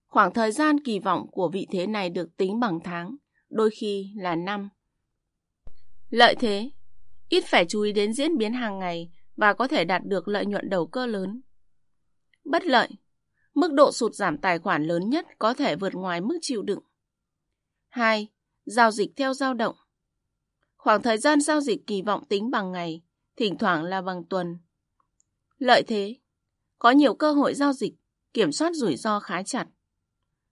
Speaker 1: Khoảng thời gian kỳ vọng của vị thế này được tính bằng tháng, đôi khi là năm. Lợi thế Ít phải chú ý đến diễn biến hàng ngày và có thể đạt được lợi nhuận đầu cơ lớn. Bất lợi Mức độ sụt giảm tài khoản lớn nhất có thể vượt ngoài mức chịu đựng. 2. Giao dịch theo dao động. Khoảng thời gian giao dịch kỳ vọng tính bằng ngày, thỉnh thoảng là bằng tuần. Lợi thế. Có nhiều cơ hội giao dịch, kiểm soát rủi ro khá chặt.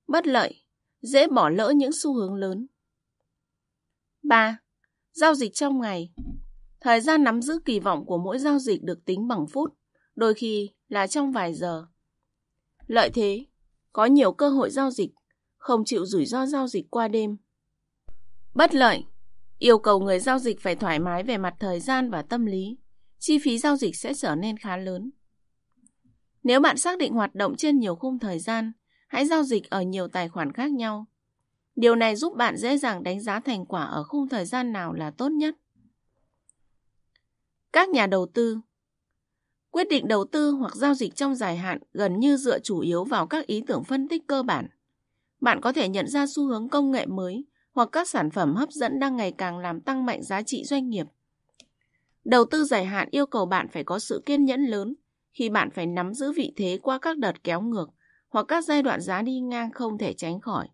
Speaker 1: bất lợi, dễ bỏ lỡ những xu hướng lớn. 3. Giao dịch trong ngày Thời gian nắm giữ kỳ vọng của mỗi giao dịch được tính bằng phút, đôi khi là trong vài giờ. Lợi thế, có nhiều cơ hội giao dịch, không chịu rủi ro giao dịch qua đêm. Bất lợi, yêu cầu người giao dịch phải thoải mái về mặt thời gian và tâm lý, chi phí giao dịch sẽ trở nên khá lớn. Nếu bạn xác định hoạt động trên nhiều khung thời gian, hãy giao dịch ở nhiều tài khoản khác nhau. Điều này giúp bạn dễ dàng đánh giá thành quả ở khung thời gian nào là tốt nhất. Các nhà đầu tư Quyết định đầu tư hoặc giao dịch trong dài hạn gần như dựa chủ yếu vào các ý tưởng phân tích cơ bản. Bạn có thể nhận ra xu hướng công nghệ mới hoặc các sản phẩm hấp dẫn đang ngày càng làm tăng mạnh giá trị doanh nghiệp. Đầu tư dài hạn yêu cầu bạn phải có sự kiên nhẫn lớn khi bạn phải nắm giữ vị thế qua các đợt kéo ngược hoặc các giai đoạn giá đi ngang không thể tránh khỏi.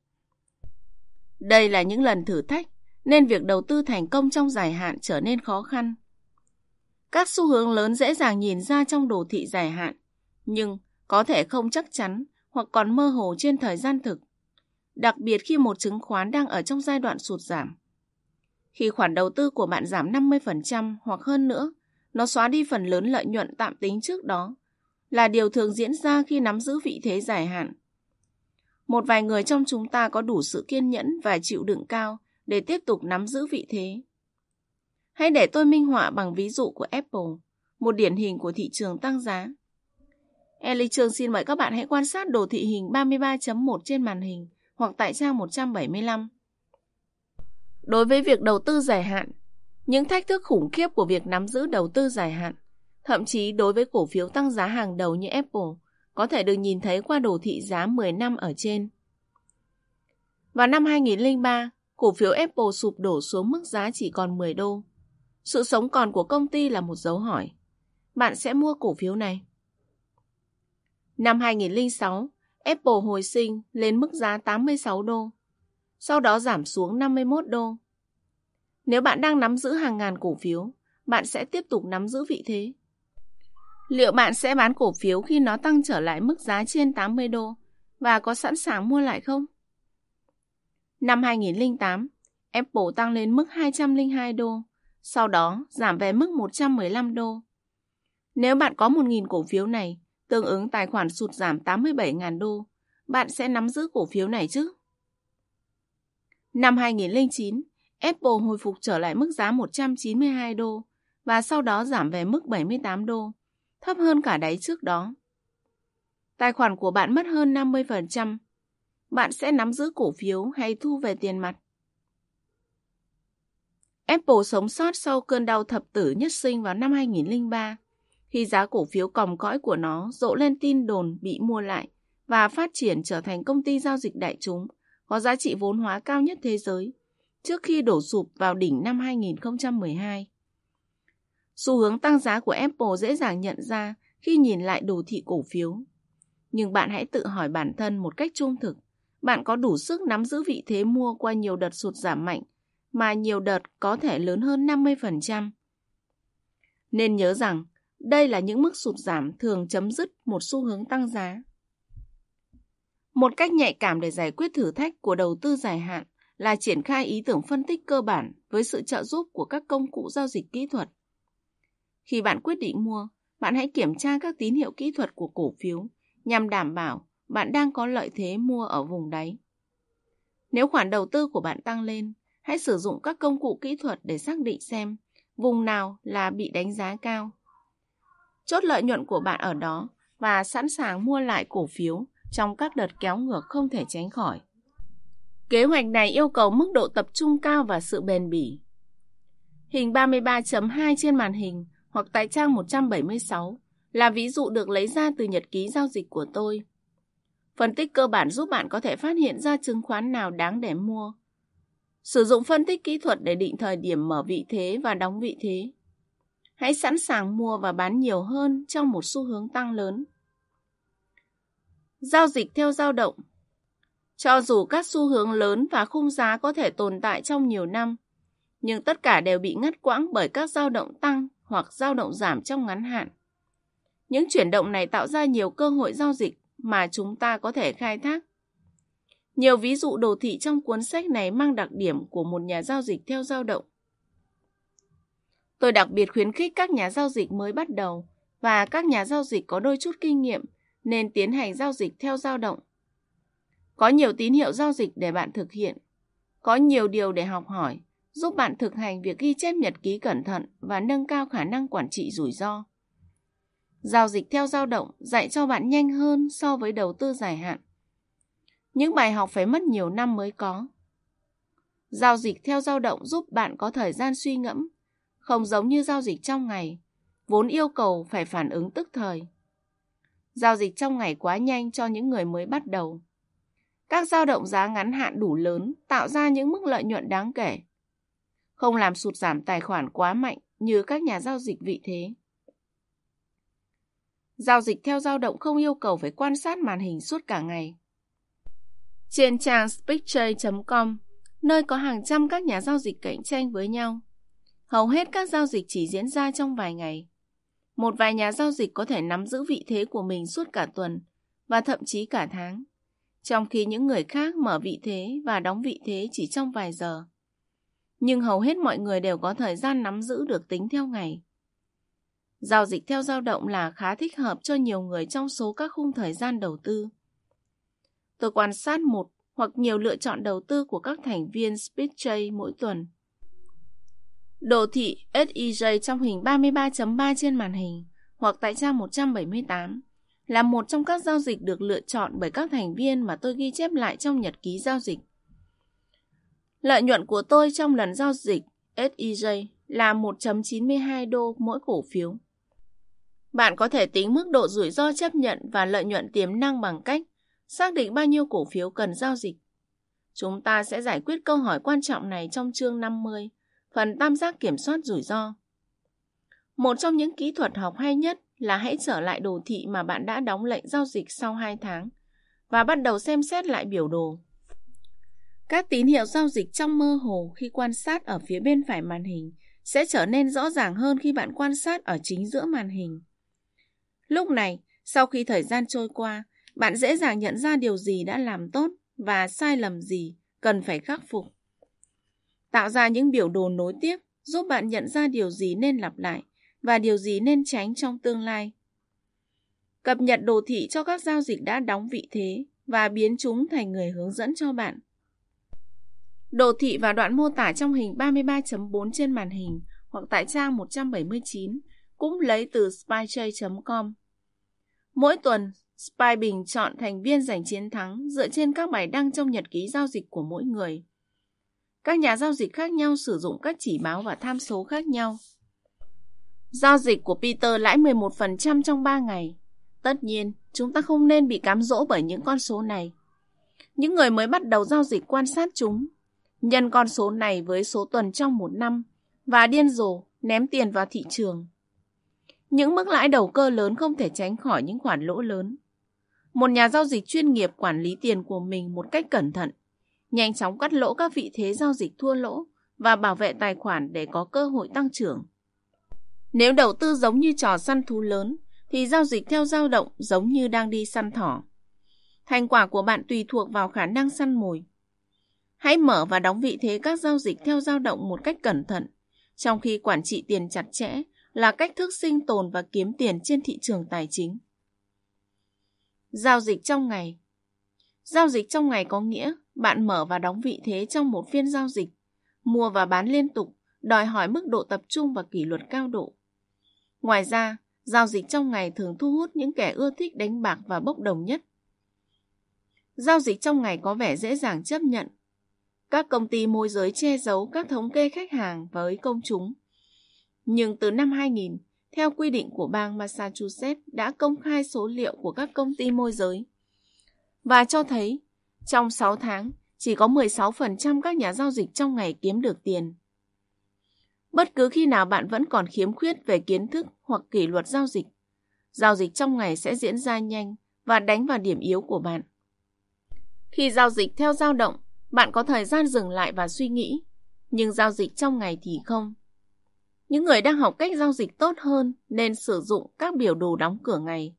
Speaker 1: Đây là những lần thử thách, nên việc đầu tư thành công trong dài hạn trở nên khó khăn. Các xu hướng lớn dễ dàng nhìn ra trong đồ thị dài hạn, nhưng có thể không chắc chắn hoặc còn mơ hồ trên thời gian thực, đặc biệt khi một chứng khoán đang ở trong giai đoạn sụt giảm. Khi khoản đầu tư của bạn giảm 50% hoặc hơn nữa, nó xóa đi phần lớn lợi nhuận tạm tính trước đó, là điều thường diễn ra khi nắm giữ vị thế dài hạn. Một vài người trong chúng ta có đủ sự kiên nhẫn và chịu đựng cao để tiếp tục nắm giữ vị thế. Hãy để tôi minh họa bằng ví dụ của Apple, một điển hình của thị trường tăng giá. Ellie Trường xin mời các bạn hãy quan sát đồ thị hình 33.1 trên màn hình hoặc tại trang 175. Đối với việc đầu tư dài hạn, những thách thức khủng khiếp của việc nắm giữ đầu tư dài hạn, thậm chí đối với cổ phiếu tăng giá hàng đầu như Apple, có thể được nhìn thấy qua đồ thị giá 10 năm ở trên. Vào năm 2003, cổ phiếu Apple sụp đổ xuống mức giá chỉ còn 10 đô. Sự sống còn của công ty là một dấu hỏi. Bạn sẽ mua cổ phiếu này? Năm 2006, Apple hồi sinh lên mức giá 86 đô, sau đó giảm xuống 51 đô. Nếu bạn đang nắm giữ hàng ngàn cổ phiếu, bạn sẽ tiếp tục nắm giữ vị thế. Liệu bạn sẽ bán cổ phiếu khi nó tăng trở lại mức giá trên 80 đô và có sẵn sàng mua lại không? Năm 2008, Apple tăng lên mức 202 đô, sau đó giảm về mức 115 đô. Nếu bạn có 1.000 cổ phiếu này, tương ứng tài khoản sụt giảm 87.000 đô, bạn sẽ nắm giữ cổ phiếu này chứ? Năm 2009, Apple hồi phục trở lại mức giá 192 đô và sau đó giảm về mức 78 đô, thấp hơn cả đáy trước đó. Tài khoản của bạn mất hơn 50%. Bạn sẽ nắm giữ cổ phiếu hay thu về tiền mặt? Apple sống sót sau cơn đau thập tử nhất sinh vào năm 2003, khi giá cổ phiếu còng cõi của nó rộ lên tin đồn bị mua lại và phát triển trở thành công ty giao dịch đại chúng có giá trị vốn hóa cao nhất thế giới, trước khi đổ sụp vào đỉnh năm 2012. Xu hướng tăng giá của Apple dễ dàng nhận ra khi nhìn lại đồ thị cổ phiếu. Nhưng bạn hãy tự hỏi bản thân một cách trung thực, bạn có đủ sức nắm giữ vị thế mua qua nhiều đợt sụt giảm mạnh mà nhiều đợt có thể lớn hơn 50%. Nên nhớ rằng, đây là những mức sụt giảm thường chấm dứt một xu hướng tăng giá. Một cách nhạy cảm để giải quyết thử thách của đầu tư dài hạn là triển khai ý tưởng phân tích cơ bản với sự trợ giúp của các công cụ giao dịch kỹ thuật. Khi bạn quyết định mua, bạn hãy kiểm tra các tín hiệu kỹ thuật của cổ phiếu nhằm đảm bảo bạn đang có lợi thế mua ở vùng đáy. Nếu khoản đầu tư của bạn tăng lên, hãy sử dụng các công cụ kỹ thuật để xác định xem vùng nào là bị đánh giá cao. Chốt lợi nhuận của bạn ở đó và sẵn sàng mua lại cổ phiếu trong các đợt kéo ngược không thể tránh khỏi. Kế hoạch này yêu cầu mức độ tập trung cao và sự bền bỉ. Hình 33.2 trên màn hình hoặc tại trang 176 là ví dụ được lấy ra từ nhật ký giao dịch của tôi. Phân tích cơ bản giúp bạn có thể phát hiện ra chứng khoán nào đáng để mua Sử dụng phân tích kỹ thuật để định thời điểm mở vị thế và đóng vị thế. Hãy sẵn sàng mua và bán nhiều hơn trong một xu hướng tăng lớn. Giao dịch theo dao động Cho dù các xu hướng lớn và khung giá có thể tồn tại trong nhiều năm, nhưng tất cả đều bị ngắt quãng bởi các dao động tăng hoặc dao động giảm trong ngắn hạn. Những chuyển động này tạo ra nhiều cơ hội giao dịch mà chúng ta có thể khai thác Nhiều ví dụ đồ thị trong cuốn sách này mang đặc điểm của một nhà giao dịch theo dao động. Tôi đặc biệt khuyến khích các nhà giao dịch mới bắt đầu và các nhà giao dịch có đôi chút kinh nghiệm nên tiến hành giao dịch theo dao động. Có nhiều tín hiệu giao dịch để bạn thực hiện. Có nhiều điều để học hỏi, giúp bạn thực hành việc ghi chép nhật ký cẩn thận và nâng cao khả năng quản trị rủi ro. Giao dịch theo dao động dạy cho bạn nhanh hơn so với đầu tư dài hạn. Những bài học phải mất nhiều năm mới có. Giao dịch theo dao động giúp bạn có thời gian suy ngẫm, không giống như giao dịch trong ngày, vốn yêu cầu phải phản ứng tức thời. Giao dịch trong ngày quá nhanh cho những người mới bắt đầu. Các dao động giá ngắn hạn đủ lớn tạo ra những mức lợi nhuận đáng kể. Không làm sụt giảm tài khoản quá mạnh như các nhà giao dịch vị thế. Giao dịch theo dao động không yêu cầu phải quan sát màn hình suốt cả ngày. Trên trang speedtrade.com, nơi có hàng trăm các nhà giao dịch cạnh tranh với nhau, hầu hết các giao dịch chỉ diễn ra trong vài ngày. Một vài nhà giao dịch có thể nắm giữ vị thế của mình suốt cả tuần và thậm chí cả tháng, trong khi những người khác mở vị thế và đóng vị thế chỉ trong vài giờ. Nhưng hầu hết mọi người đều có thời gian nắm giữ được tính theo ngày. Giao dịch theo dao động là khá thích hợp cho nhiều người trong số các khung thời gian đầu tư. Tôi quan sát một hoặc nhiều lựa chọn đầu tư của các thành viên SpeedJ mỗi tuần. Đồ thị SEJ trong hình 33.3 trên màn hình hoặc tại trang 178 là một trong các giao dịch được lựa chọn bởi các thành viên mà tôi ghi chép lại trong nhật ký giao dịch. Lợi nhuận của tôi trong lần giao dịch SEJ là 1.92 đô mỗi cổ phiếu. Bạn có thể tính mức độ rủi ro chấp nhận và lợi nhuận tiềm năng bằng cách xác định bao nhiêu cổ phiếu cần giao dịch. Chúng ta sẽ giải quyết câu hỏi quan trọng này trong chương 50, phần tam giác kiểm soát rủi ro. Một trong những kỹ thuật học hay nhất là hãy trở lại đồ thị mà bạn đã đóng lệnh giao dịch sau 2 tháng và bắt đầu xem xét lại biểu đồ. Các tín hiệu giao dịch trong mơ hồ khi quan sát ở phía bên phải màn hình sẽ trở nên rõ ràng hơn khi bạn quan sát ở chính giữa màn hình. Lúc này, sau khi thời gian trôi qua, bạn dễ dàng nhận ra điều gì đã làm tốt và sai lầm gì cần phải khắc phục. Tạo ra những biểu đồ nối tiếp giúp bạn nhận ra điều gì nên lặp lại và điều gì nên tránh trong tương lai. Cập nhật đồ thị cho các giao dịch đã đóng vị thế và biến chúng thành người hướng dẫn cho bạn. Đồ thị và đoạn mô tả trong hình 33.4 trên màn hình hoặc tại trang 179 cũng lấy từ spychay.com. Mỗi tuần, Spy Bình chọn thành viên giành chiến thắng dựa trên các bài đăng trong nhật ký giao dịch của mỗi người. Các nhà giao dịch khác nhau sử dụng các chỉ báo và tham số khác nhau. Giao dịch của Peter lãi 11% trong 3 ngày. Tất nhiên, chúng ta không nên bị cám dỗ bởi những con số này. Những người mới bắt đầu giao dịch quan sát chúng, nhân con số này với số tuần trong một năm và điên rồ ném tiền vào thị trường. Những mức lãi đầu cơ lớn không thể tránh khỏi những khoản lỗ lớn. Một nhà giao dịch chuyên nghiệp quản lý tiền của mình một cách cẩn thận, nhanh chóng cắt lỗ các vị thế giao dịch thua lỗ và bảo vệ tài khoản để có cơ hội tăng trưởng. Nếu đầu tư giống như trò săn thú lớn, thì giao dịch theo dao động giống như đang đi săn thỏ. Thành quả của bạn tùy thuộc vào khả năng săn mồi. Hãy mở và đóng vị thế các giao dịch theo dao động một cách cẩn thận, trong khi quản trị tiền chặt chẽ là cách thức sinh tồn và kiếm tiền trên thị trường tài chính. Giao dịch trong ngày Giao dịch trong ngày có nghĩa bạn mở và đóng vị thế trong một phiên giao dịch, mua và bán liên tục, đòi hỏi mức độ tập trung và kỷ luật cao độ. Ngoài ra, giao dịch trong ngày thường thu hút những kẻ ưa thích đánh bạc và bốc đồng nhất. Giao dịch trong ngày có vẻ dễ dàng chấp nhận. Các công ty môi giới che giấu các thống kê khách hàng với công chúng. Nhưng từ năm 2000, theo quy định của bang Massachusetts đã công khai số liệu của các công ty môi giới và cho thấy trong 6 tháng chỉ có 16% các nhà giao dịch trong ngày kiếm được tiền. Bất cứ khi nào bạn vẫn còn khiếm khuyết về kiến thức hoặc kỷ luật giao dịch, giao dịch trong ngày sẽ diễn ra nhanh và đánh vào điểm yếu của bạn. Khi giao dịch theo dao động, bạn có thời gian dừng lại và suy nghĩ, nhưng giao dịch trong ngày thì không. Những người đang học cách giao dịch tốt hơn nên sử dụng các biểu đồ đóng cửa ngày.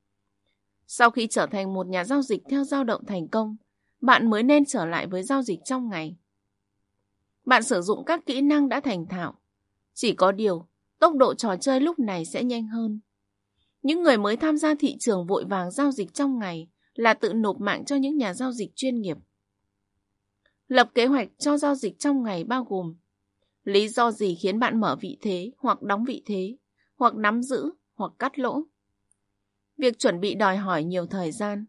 Speaker 1: Sau khi trở thành một nhà giao dịch theo dao động thành công, bạn mới nên trở lại với giao dịch trong ngày. Bạn sử dụng các kỹ năng đã thành thạo. Chỉ có điều, tốc độ trò chơi lúc này sẽ nhanh hơn. Những người mới tham gia thị trường vội vàng giao dịch trong ngày là tự nộp mạng cho những nhà giao dịch chuyên nghiệp. Lập kế hoạch cho giao dịch trong ngày bao gồm lý do gì khiến bạn mở vị thế hoặc đóng vị thế, hoặc nắm giữ, hoặc cắt lỗ. Việc chuẩn bị đòi hỏi nhiều thời gian.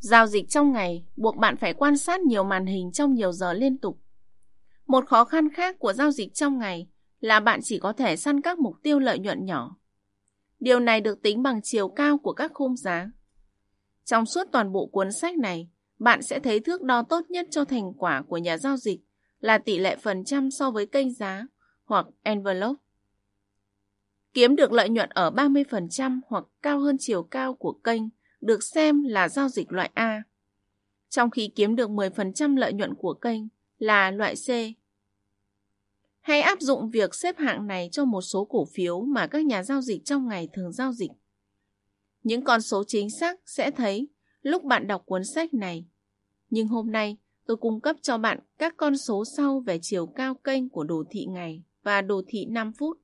Speaker 1: Giao dịch trong ngày buộc bạn phải quan sát nhiều màn hình trong nhiều giờ liên tục. Một khó khăn khác của giao dịch trong ngày là bạn chỉ có thể săn các mục tiêu lợi nhuận nhỏ. Điều này được tính bằng chiều cao của các khung giá. Trong suốt toàn bộ cuốn sách này, bạn sẽ thấy thước đo tốt nhất cho thành quả của nhà giao dịch là tỷ lệ phần trăm so với kênh giá hoặc envelope. Kiếm được lợi nhuận ở 30% hoặc cao hơn chiều cao của kênh được xem là giao dịch loại A, trong khi kiếm được 10% lợi nhuận của kênh là loại C. Hãy áp dụng việc xếp hạng này cho một số cổ phiếu mà các nhà giao dịch trong ngày thường giao dịch. Những con số chính xác sẽ thấy lúc bạn đọc cuốn sách này. Nhưng hôm nay, tôi cung cấp cho bạn các con số sau về chiều cao kênh của đồ thị ngày và đồ thị 5 phút.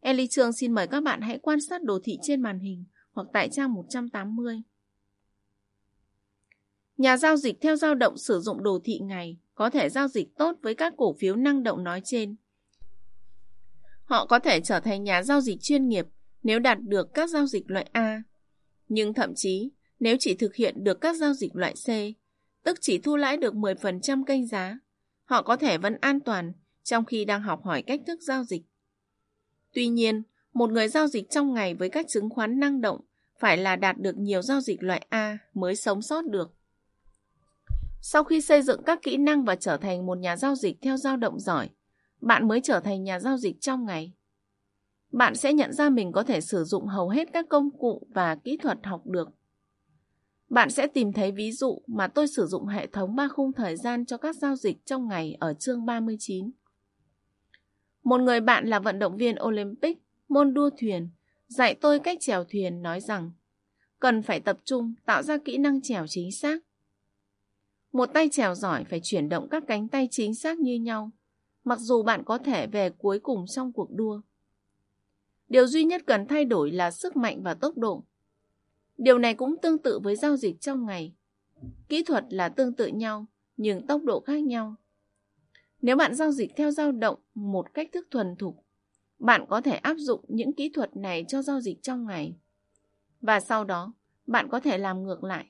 Speaker 1: Ellie Trương xin mời các bạn hãy quan sát đồ thị trên màn hình hoặc tại trang 180. Nhà giao dịch theo dao động sử dụng đồ thị ngày có thể giao dịch tốt với các cổ phiếu năng động nói trên. Họ có thể trở thành nhà giao dịch chuyên nghiệp nếu đạt được các giao dịch loại A. Nhưng thậm chí, nếu chỉ thực hiện được các giao dịch loại C, tức chỉ thu lãi được 10% kênh giá, họ có thể vẫn an toàn trong khi đang học hỏi cách thức giao dịch. Tuy nhiên, một người giao dịch trong ngày với các chứng khoán năng động phải là đạt được nhiều giao dịch loại A mới sống sót được. Sau khi xây dựng các kỹ năng và trở thành một nhà giao dịch theo dao động giỏi, bạn mới trở thành nhà giao dịch trong ngày. Bạn sẽ nhận ra mình có thể sử dụng hầu hết các công cụ và kỹ thuật học được. Bạn sẽ tìm thấy ví dụ mà tôi sử dụng hệ thống ba khung thời gian cho các giao dịch trong ngày ở chương 39. Một người bạn là vận động viên Olympic, môn đua thuyền, dạy tôi cách chèo thuyền nói rằng cần phải tập trung tạo ra kỹ năng chèo chính xác. Một tay chèo giỏi phải chuyển động các cánh tay chính xác như nhau, mặc dù bạn có thể về cuối cùng trong cuộc đua. Điều duy nhất cần thay đổi là sức mạnh và tốc độ. Điều này cũng tương tự với giao dịch trong ngày. Kỹ thuật là tương tự nhau, nhưng tốc độ khác nhau. Nếu bạn giao dịch theo dao động một cách thức thuần thục, bạn có thể áp dụng những kỹ thuật này cho giao dịch trong ngày. Và sau đó, bạn có thể làm ngược lại.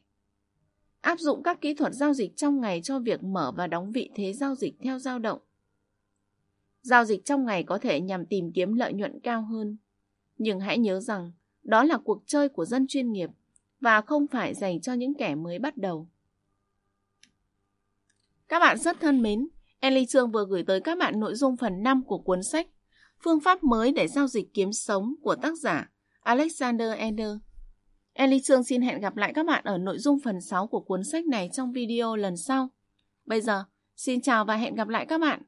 Speaker 1: Áp dụng các kỹ thuật giao dịch trong ngày cho việc mở và đóng vị thế giao dịch theo dao động. Giao dịch trong ngày có thể nhằm tìm kiếm lợi nhuận cao hơn. Nhưng hãy nhớ rằng, đó là cuộc chơi của dân chuyên nghiệp và không phải dành cho những kẻ mới bắt đầu. Các bạn rất thân mến, Ellie Trương vừa gửi tới các bạn nội dung phần 5 của cuốn sách Phương pháp mới để giao dịch kiếm sống của tác giả Alexander Ender. Ellie Trương xin hẹn gặp lại các bạn ở nội dung phần 6 của cuốn sách này trong video lần sau. Bây giờ, xin chào và hẹn gặp lại các bạn.